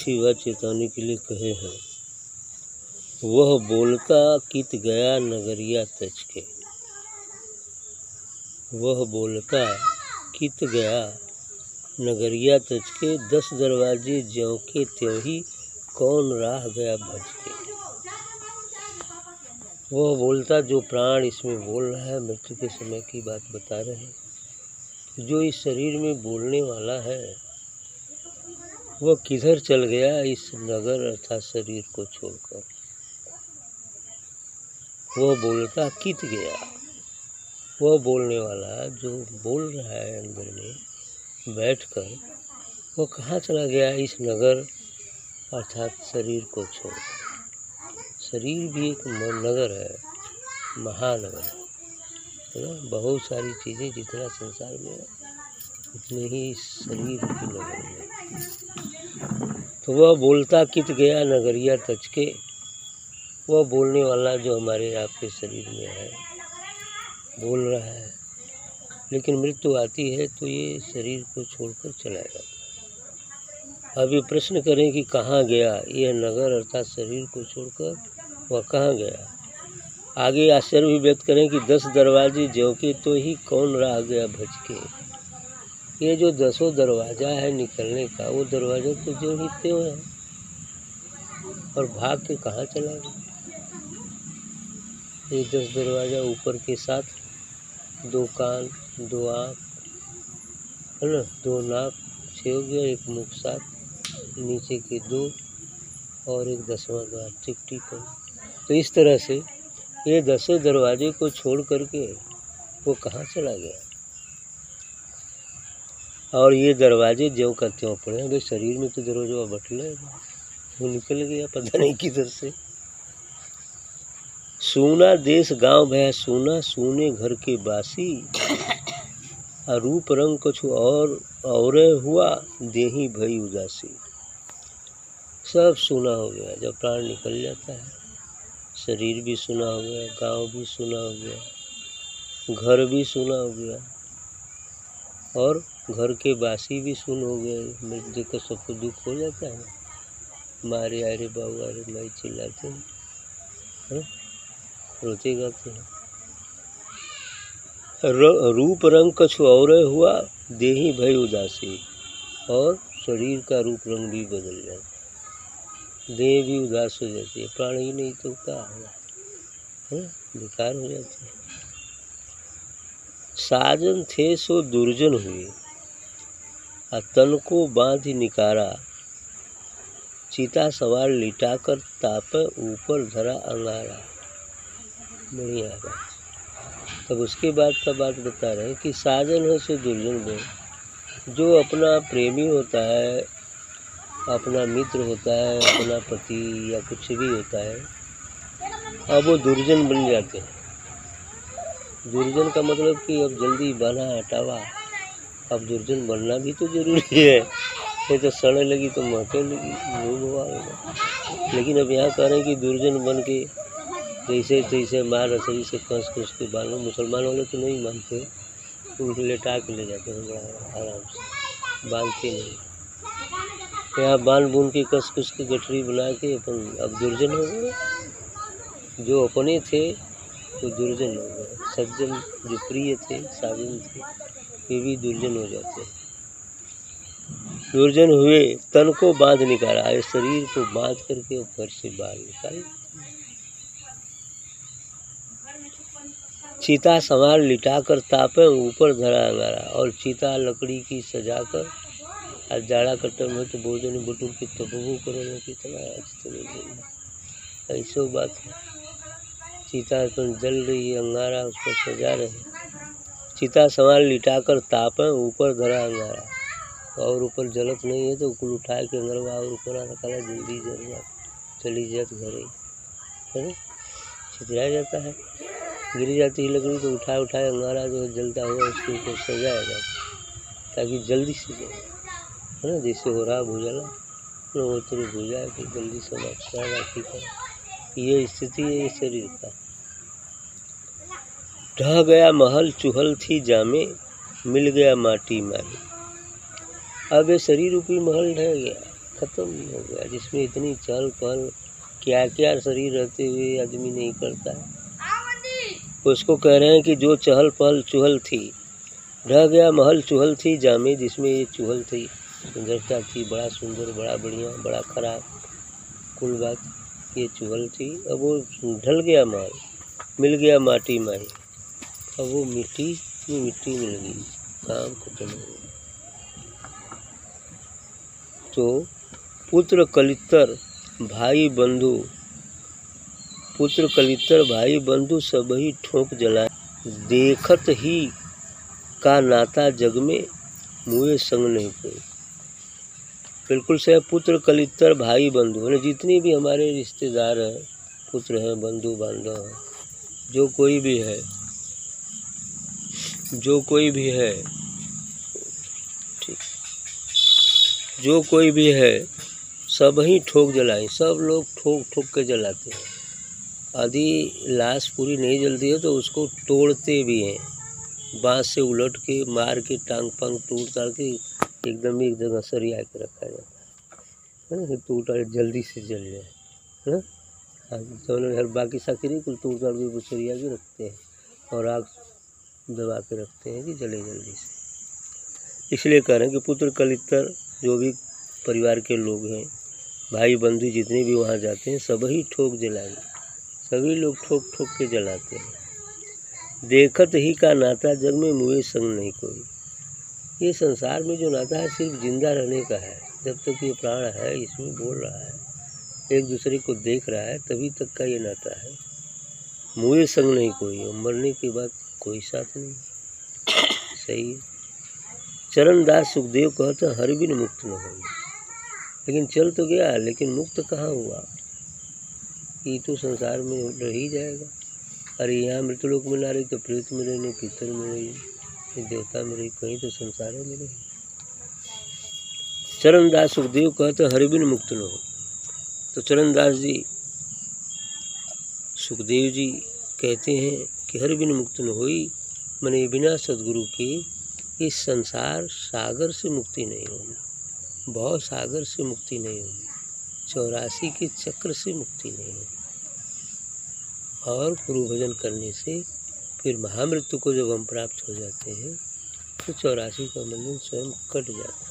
अच्छी बात चेतावनी के लिए कहे हैं। वह बोलता कित गया नगरिया तज के। वह बोलता कित गया नगरिया तज के। दस दरवाजे ज्यों के त्यों ही कौन राह गया भज के। वह बोलता, जो प्राण इसमें बोल रहा है, मृत्यु के समय की बात बता रहे हैं। जो इस शरीर में बोलने वाला है वह किधर चल गया इस नगर अर्थात शरीर को छोड़कर? वह बोलता, कित गया? वह बोलने वाला जो बोल रहा है अंदर में, बैठकर, वो कहाँ चला गया इस नगर अर्थात शरीर को छोड़ शरीर भी एक नगर है, महानगर है। ना बहुत सारी चीज़ें जितना संसार में है, उतने ही शरीर की नगर में तो वह बोलता कित गया नगरिया तच के? वह बोलने वाला जो हमारे आपके शरीर में है, बोल रहा है। लेकिन मृत्यु आती है तो ये शरीर को छोड़कर चला जाता है। अब ये प्रश्न करें कि कहाँ गया? यह नगर अर्थात शरीर को छोड़कर वह कहाँ गया? आगे आश्चर्य भी व्यक्त करें कि दस दरवाजे जो के तो ही कौन रह गया भज के? ये जो दसों दरवाज़ा है निकलने का, वो दरवाज़ा तो जो ही त्यों है। और भाग के कहाँ चला गया? ये दस दरवाज़ा ऊपर के साथ, दो कान, दो आँख, है ना? दो नाक छः हो गया, एक मुख सात नीचे के दो, और एक दसवां द्वार टिक टिक तो इस तरह से ये दसों दरवाजे को छोड़ करके वो कहाँ चला गया? और ये दरवाजे ज्यों का त्यों पड़े अगर शरीर में तो दरवाज़ा बटले वो निकल गया, पता नहीं किधर से। सूना देश गाँव भया, सूना सोने घर के बासी। और रूप रंग कुछ और और हुआ, देही भई उदासी। सब सुना हो गया, जब प्राण निकल जाता है। शरीर भी सुना हो गया, गाँव भी सुना हो गया, घर भी सुना हो गया। और घर के बासी भी सुन हो गए। मृत्यु को सबको दुख हो जाता है। मारे अरे बाबू अरे माई चिल्लाते हैं। रोते गाते हैं। रूप रंग कछु और हुआ, देही भय उदासी। और शरीर का रूप रंग भी बदल जाता देह भी उदास हो जाती है। प्राण ही नहीं तो क्या होगा? बेकार हो जाती है। साजन थे सो दुर्जन हुए। तन को बाँध निकारा। चीता सवार लिटाकर ताप ऊपर धरा अंगारा। बढ़िया बात। तब उसके बाद का बात बता रहे हैं कि साजन है सो दुर्जन बन जो अपना प्रेमी होता है, अपना मित्र होता है, अपना पति या कुछ भी होता है, अब वो दुर्जन बन जाते हैं। दुर्जन का मतलब कि अब जल्दी बना हटावा अब दुर्जन बनना भी तो ज़रूरी है। नहीं तो सड़े लगी तो महके लगी लेकिन अब यहाँ कह रहे हैं कि दुर्जन बन के जैसे तैसे मार रसरी से कस कस के बांधो। मुसलमान वाले तो नहीं मानते। उनको लेटा के ले जाते हैं बड़ा आराम से। बांधते नहीं। यहाँ बाँध बूंद के कस कस के गठरी बना के अपन अब दुर्जन हो गए। जो अपने थे तो दुर्जन हो गए। सज्जन जो प्रिय थे साजन थे, वे भी दुर्जन हो जाते। हैं दुर्जन हुए, तन को बाँध निकाला है शरीर को बाँध करके घर से बाहर निकाल। चीता संभाल लिटाकर तापे, ऊपर धरा अंगारा, और चीता लकड़ी की सजाकर, आज जाड़ा कट्टर में तो भोजन बटूर के तबू करो कितना ऐसो बात है। चीता तो जल रही है, अंगारा उसको सजा रहे चीता संभाल लिटाकर तापे ऊपर धरा अंगारा। और ऊपर जलत नहीं है तो कुल उठा के अंदर और ऊपर रखा जल्दी जल जा, चली जात घर है। ना? जाता है। गिरी जाती है लकड़ी तो उठा उठाए अंगारा जो जलता हुआ उसके ऊपर सजाया जाता ताकि जल्दी से जाए है ना? जैसे हो रहा भूजला तो वो तरह भूजा कि जल्दी समाप्त करा ठीक है। ये स्थिति है शरीर का। ढह गया महल, चूहल थी जामे, मिल गया माटी मारी अब ये शरीर रूपी महल ढह गया, खत्म ही गया, जिसमें इतनी चल पल क्या क्या शरीर रहते हुए आदमी नहीं करता। है उसको कह रहे हैं कि जो चहल पहल चूहल थी रह गया महल, चूहल थी जामे, जिसमें ये चूहल थी। सुंदरता थी, बड़ा सुंदर, बड़ा बढ़िया, बड़ा खराब, कुल बात। ये चुहल थी, अब वो ढल गया महल मिल गया माटी माही अब वो मिट्टी में मिट्टी मिल गई, काम खत्म हो गया। तो पुत्र कलितर भाई बंधु, पुत्र कलितर भाई बंधु सब ही ठोक जलाए। देखत ही का नाता जग में मुए संग नहीं कोई। बिल्कुल से पुत्र कलितर भाई बंधु। ने जितने भी हमारे रिश्तेदार हैं, पुत्र हैं, बंधु बांधव हैं, जो कोई भी है, जो कोई भी है, ठीक, जो कोई भी है, सब ही ठोक जलाए, सब लोग ठोक ठोक के जलाते हैं। यदि लाश पूरी नहीं जलती है तो उसको तोड़ते भी हैं। बाँस से उलट के, मार के टांग पंग टूट ताड़ के एकदम एक जगह सरिया के रखा जाता है ना टूट जल्दी से जल जाए, है दोनों हर बाकी साखिरी कुल टूट भी के सरिया के रखते हैं और आग दबा के रखते हैं कि जले जल्दी से। इसलिए कह रहे हैं कि पुत्र कलितर जो भी परिवार के लोग हैं, भाई बंधु जितने भी वहाँ जाते हैं ही ठोक जलाए। सभी लोग ठोक ठोक के जलाते हैं। देखत ही का नाता जग में मुए संग नहीं कोई। ये संसार में जो नाता है सिर्फ़ ज़िंदा रहने का है। जब तक ये प्राण है, इसमें बोल रहा है। एक दूसरे को देख रहा है, तभी तक का ये नाता है। मुए संग नहीं कोई, और मरने के बाद कोई साथ नहीं। सही चरण दास सुखदेव कहते हर बिन मुक्त न हो लेकिन चल तो गया, लेकिन मुक्त कहाँ हुआ? ये तो संसार में रह ही जाएगा। अरे यहाँ मृतलोक में ना रही तो प्रेत में रही पितर में रही देवता में रही कहीं तो संसार में रही चरणदास सुखदेव कहते हरिबिन मुक्त न हो। तो चरणदास जी, सुखदेव जी कहते हैं कि हरिबिन मुक्त न होई, मैंने बिना सदगुरु के इस संसार सागर से मुक्ति नहीं होगी बहुत सागर से मुक्ति नहीं होगी चौरासी के चक्र से मुक्ति नहीं है और गुरु भजन करने से फिर महामृत्यु को जब हम प्राप्त हो जाते हैं तो चौरासी का मंदिर स्वयं कट जाता है।